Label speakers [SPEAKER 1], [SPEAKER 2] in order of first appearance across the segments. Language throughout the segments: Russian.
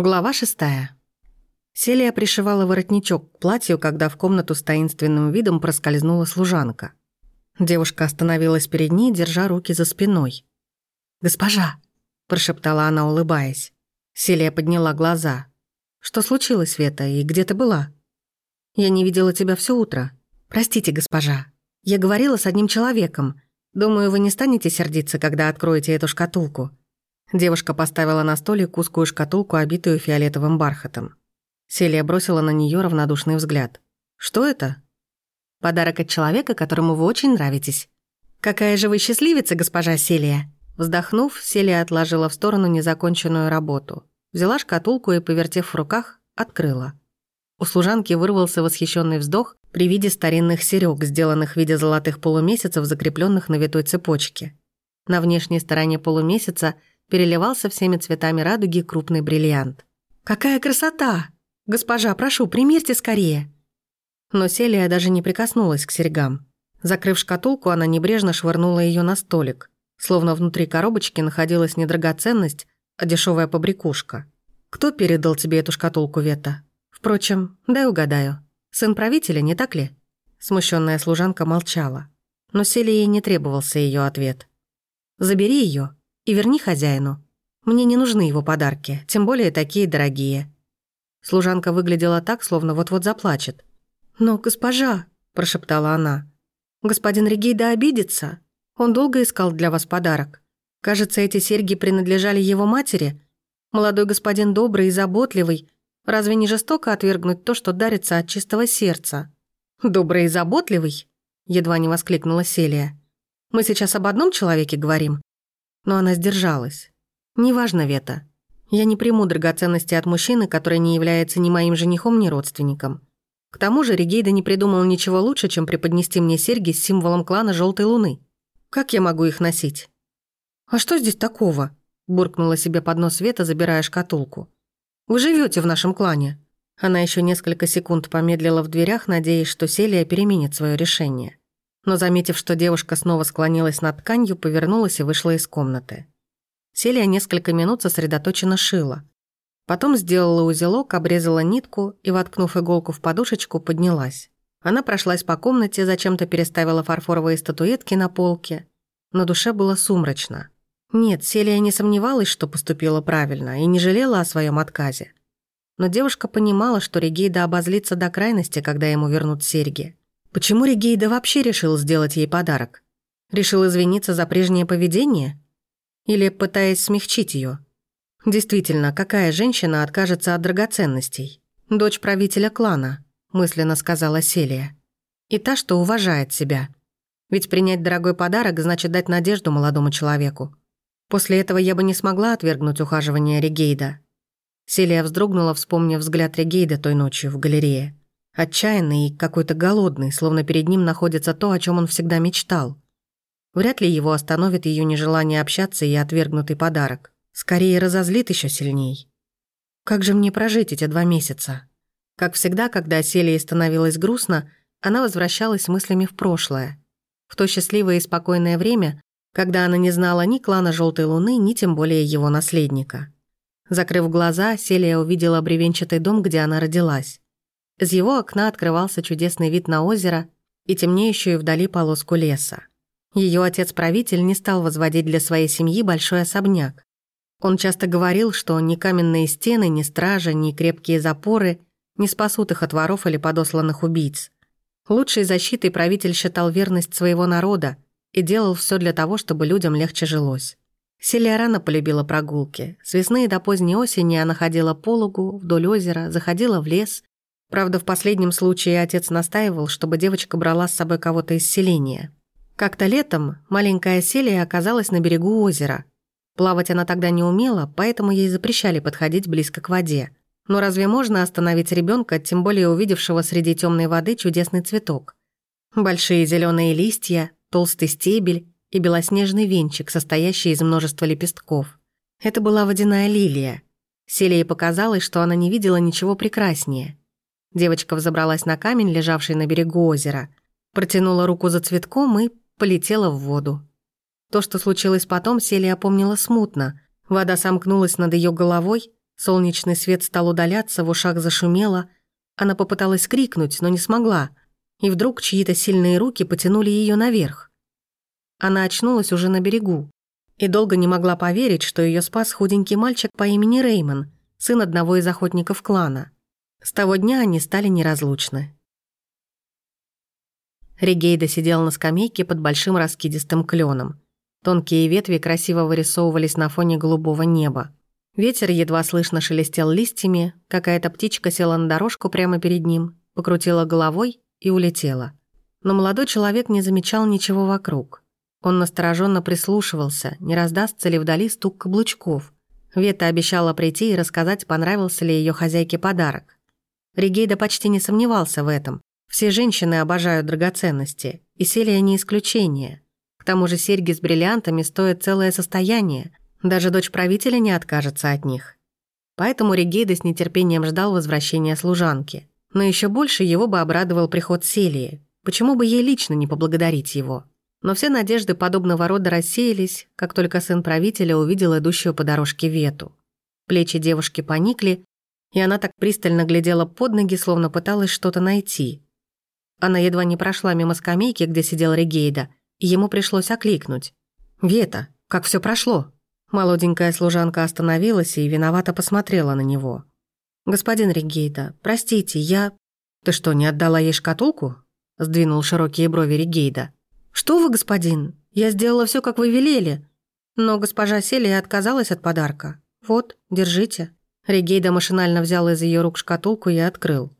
[SPEAKER 1] Глава шестая. Селия пришивала воротничок к платью, когда в комнату с таинственным видом проскользнула служанка. Девушка остановилась перед ней, держа руки за спиной. «Госпожа!» – прошептала она, улыбаясь. Селия подняла глаза. «Что случилось, Света, и где ты была?» «Я не видела тебя все утро. Простите, госпожа. Я говорила с одним человеком. Думаю, вы не станете сердиться, когда откроете эту шкатулку. Девушка поставила на столик узкую шкатулку, обитую фиолетовым бархатом. Селия бросила на нее равнодушный взгляд. «Что это?» «Подарок от человека, которому вы очень нравитесь». «Какая же вы счастливица, госпожа Селия!» Вздохнув, Селия отложила в сторону незаконченную работу. Взяла шкатулку и, повертев в руках, открыла. У служанки вырвался восхищенный вздох при виде старинных серёг, сделанных в виде золотых полумесяцев, закрепленных на витой цепочке. На внешней стороне полумесяца – переливался всеми цветами радуги крупный бриллиант. «Какая красота! Госпожа, прошу, примерьте скорее!» Но Селия даже не прикоснулась к серьгам. Закрыв шкатулку, она небрежно швырнула ее на столик, словно внутри коробочки находилась не драгоценность, а дешевая побрякушка. «Кто передал тебе эту шкатулку, Вета? Впрочем, дай угадаю. Сын правителя, не так ли?» Смущенная служанка молчала. Но Селии не требовался ее ответ. «Забери ее и верни хозяину. Мне не нужны его подарки, тем более такие дорогие». Служанка выглядела так, словно вот-вот заплачет. «Но, госпожа», – прошептала она, – «господин Регейда обидится. Он долго искал для вас подарок. Кажется, эти серьги принадлежали его матери. Молодой господин добрый и заботливый. Разве не жестоко отвергнуть то, что дарится от чистого сердца?» «Добрый и заботливый?» – едва не воскликнула Селия. «Мы сейчас об одном человеке говорим но она сдержалась. «Неважно, Вета. Я не приму драгоценности от мужчины, который не является ни моим женихом, ни родственником. К тому же Регейда не придумал ничего лучше, чем преподнести мне серьги с символом клана Желтой Луны. Как я могу их носить?» «А что здесь такого?» – буркнула себе под нос Света, забирая шкатулку. «Вы живете в нашем клане». Она еще несколько секунд помедлила в дверях, надеясь, что Селия переменит свое решение но, заметив, что девушка снова склонилась над тканью, повернулась и вышла из комнаты. Селия несколько минут сосредоточенно шила. Потом сделала узелок, обрезала нитку и, воткнув иголку в подушечку, поднялась. Она прошлась по комнате, зачем-то переставила фарфоровые статуэтки на полке. На душе было сумрачно. Нет, Селия не сомневалась, что поступила правильно, и не жалела о своем отказе. Но девушка понимала, что Регейда обозлится до крайности, когда ему вернут серьги. Почему Регейда вообще решил сделать ей подарок? Решил извиниться за прежнее поведение? Или пытаясь смягчить ее? Действительно, какая женщина откажется от драгоценностей? Дочь правителя клана, мысленно сказала Селия. И та, что уважает себя. Ведь принять дорогой подарок значит дать надежду молодому человеку. После этого я бы не смогла отвергнуть ухаживание Регейда. Селия вздрогнула, вспомнив взгляд Регейда той ночью в галерее. Отчаянный и какой-то голодный, словно перед ним находится то, о чем он всегда мечтал. Вряд ли его остановит ее нежелание общаться и отвергнутый подарок. Скорее разозлит еще сильней. Как же мне прожить эти два месяца? Как всегда, когда Селии становилось грустно, она возвращалась мыслями в прошлое. В то счастливое и спокойное время, когда она не знала ни клана Желтой Луны, ни тем более его наследника. Закрыв глаза, Селия увидела бревенчатый дом, где она родилась. Из его окна открывался чудесный вид на озеро и темнеющую вдали полоску леса. Ее отец-правитель не стал возводить для своей семьи большой особняк. Он часто говорил, что ни каменные стены, ни стража, ни крепкие запоры не спасут их от воров или подосланных убийц. Лучшей защитой правитель считал верность своего народа и делал все для того, чтобы людям легче жилось. Селия рано полюбила прогулки. С весны до поздней осени она ходила по лугу, вдоль озера, заходила в лес Правда, в последнем случае отец настаивал, чтобы девочка брала с собой кого-то из селения. Как-то летом маленькая Селия оказалась на берегу озера. Плавать она тогда не умела, поэтому ей запрещали подходить близко к воде. Но разве можно остановить ребенка, тем более увидевшего среди темной воды чудесный цветок? Большие зеленые листья, толстый стебель и белоснежный венчик, состоящий из множества лепестков. Это была водяная лилия. Селии показалось, что она не видела ничего прекраснее. Девочка взобралась на камень, лежавший на берегу озера, протянула руку за цветком и полетела в воду. То, что случилось потом, Селия помнила смутно. Вода сомкнулась над ее головой, Солнечный свет стал удаляться, в ушах зашумело. Она попыталась крикнуть, но не смогла. И вдруг чьи-то сильные руки потянули ее наверх. Она очнулась уже на берегу и долго не могла поверить, что ее спас худенький мальчик по имени Реймон, сын одного из охотников клана. С того дня они стали неразлучны. Регейда сидел на скамейке под большим раскидистым кленом. Тонкие ветви красиво вырисовывались на фоне голубого неба. Ветер едва слышно шелестел листьями, какая-то птичка села на дорожку прямо перед ним, покрутила головой и улетела. Но молодой человек не замечал ничего вокруг. Он настороженно прислушивался, не раздастся ли вдали стук каблучков. Вета обещала прийти и рассказать, понравился ли ее хозяйке подарок. Ригейда почти не сомневался в этом. Все женщины обожают драгоценности, и Селия не исключение. К тому же серьги с бриллиантами стоят целое состояние, даже дочь правителя не откажется от них. Поэтому Ригейда с нетерпением ждал возвращения служанки. Но еще больше его бы обрадовал приход Селии. Почему бы ей лично не поблагодарить его? Но все надежды подобного рода рассеялись, как только сын правителя увидел идущую по дорожке Вету. Плечи девушки поникли, и она так пристально глядела под ноги, словно пыталась что-то найти. Она едва не прошла мимо скамейки, где сидел Регейда, и ему пришлось окликнуть. «Вета, как все прошло?» Молоденькая служанка остановилась и виновато посмотрела на него. «Господин Регейда, простите, я...» «Ты что, не отдала ей шкатулку?» Сдвинул широкие брови Регейда. «Что вы, господин? Я сделала все, как вы велели. Но госпожа Селия отказалась от подарка. Вот, держите». Регейда машинально взял из ее рук шкатулку и открыл.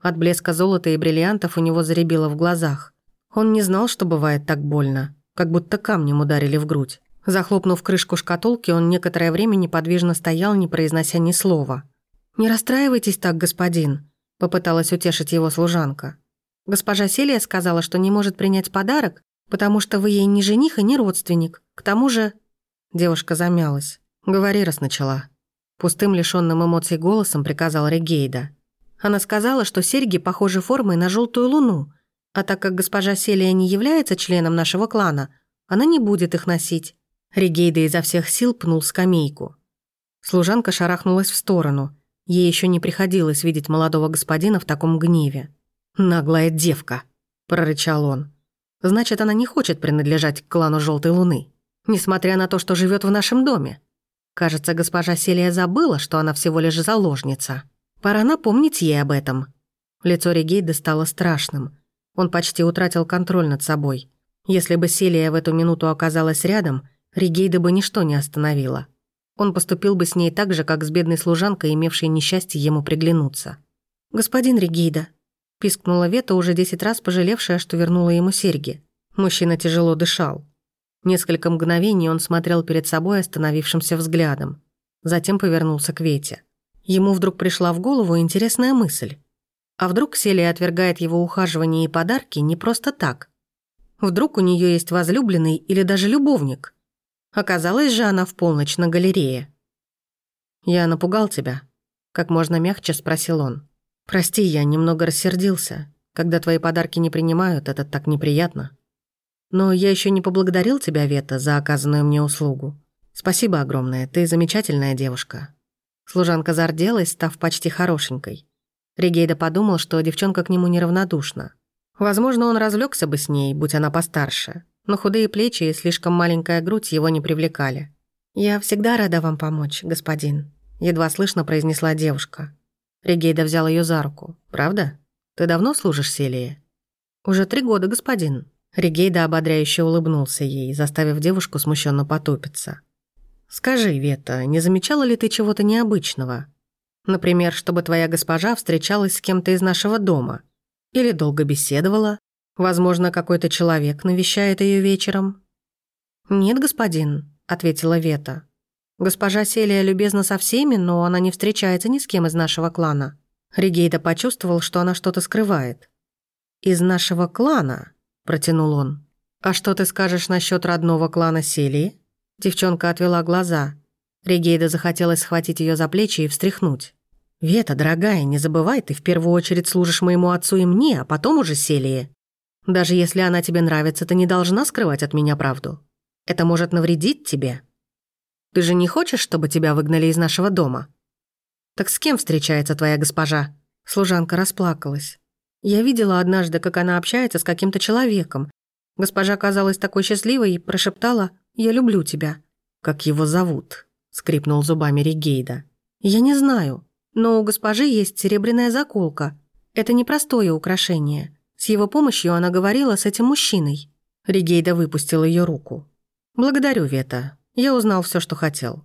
[SPEAKER 1] От блеска золота и бриллиантов у него заребило в глазах. Он не знал, что бывает так больно, как будто камнем ударили в грудь. Захлопнув крышку шкатулки, он некоторое время неподвижно стоял, не произнося ни слова. «Не расстраивайтесь так, господин», — попыталась утешить его служанка. «Госпожа Селия сказала, что не может принять подарок, потому что вы ей не жених и не родственник. К тому же...» Девушка замялась. «Говори, раз начала». Пустым, лишённым эмоций голосом приказал Регейда. Она сказала, что серьги похожи формой на желтую луну, а так как госпожа Селия не является членом нашего клана, она не будет их носить. Регейда изо всех сил пнул скамейку. Служанка шарахнулась в сторону. Ей еще не приходилось видеть молодого господина в таком гневе. «Наглая девка», – прорычал он. Значит, она не хочет принадлежать к клану Желтой Луны, несмотря на то, что живет в нашем доме. Кажется, госпожа Селия забыла, что она всего лишь заложница. Пора напомнить ей об этом. Лицо Регейда стало страшным. Он почти утратил контроль над собой. Если бы Селия в эту минуту оказалась рядом, Регейда бы ничто не остановило. Он поступил бы с ней так же, как с бедной служанкой, имевшей несчастье ему приглянуться. «Господин Регейда», пискнула Вета, уже десять раз пожалевшая, что вернула ему серьги. Мужчина тяжело дышал. Несколько мгновений он смотрел перед собой остановившимся взглядом. Затем повернулся к Вете. Ему вдруг пришла в голову интересная мысль. А вдруг Селия отвергает его ухаживание и подарки не просто так? Вдруг у нее есть возлюбленный или даже любовник? Оказалось же она в полночь на галерее. «Я напугал тебя?» Как можно мягче спросил он. «Прости, я немного рассердился. Когда твои подарки не принимают, это так неприятно. Но я еще не поблагодарил тебя, Вета, за оказанную мне услугу. Спасибо огромное, ты замечательная девушка». Служанка зарделась, став почти хорошенькой. Регейда подумал, что девчонка к нему неравнодушна. Возможно, он развлекся бы с ней, будь она постарше, но худые плечи и слишком маленькая грудь его не привлекали. «Я всегда рада вам помочь, господин», — едва слышно произнесла девушка. Регейда взял ее за руку. «Правда? Ты давно служишь Селии?» «Уже три года, господин». Регейда ободряюще улыбнулся ей, заставив девушку смущенно потупиться. «Скажи, Вета, не замечала ли ты чего-то необычного? Например, чтобы твоя госпожа встречалась с кем-то из нашего дома? Или долго беседовала? Возможно, какой-то человек навещает ее вечером?» «Нет, господин», — ответила Вета. Госпожа Селия любезна со всеми, но она не встречается ни с кем из нашего клана. Ригейда почувствовал, что она что-то скрывает. «Из нашего клана?» – протянул он. «А что ты скажешь насчет родного клана Селии?» Девчонка отвела глаза. Ригейда захотелось схватить ее за плечи и встряхнуть. «Вета, дорогая, не забывай, ты в первую очередь служишь моему отцу и мне, а потом уже Селии. Даже если она тебе нравится, ты не должна скрывать от меня правду. Это может навредить тебе». Ты же не хочешь, чтобы тебя выгнали из нашего дома?» «Так с кем встречается твоя госпожа?» Служанка расплакалась. Я видела однажды, как она общается с каким-то человеком. Госпожа казалась такой счастливой и прошептала «Я люблю тебя». «Как его зовут?» — скрипнул зубами Ригейда. «Я не знаю, но у госпожи есть серебряная заколка. Это непростое украшение. С его помощью она говорила с этим мужчиной». Ригейда выпустил ее руку. «Благодарю, Вета. Я узнал все, что хотел.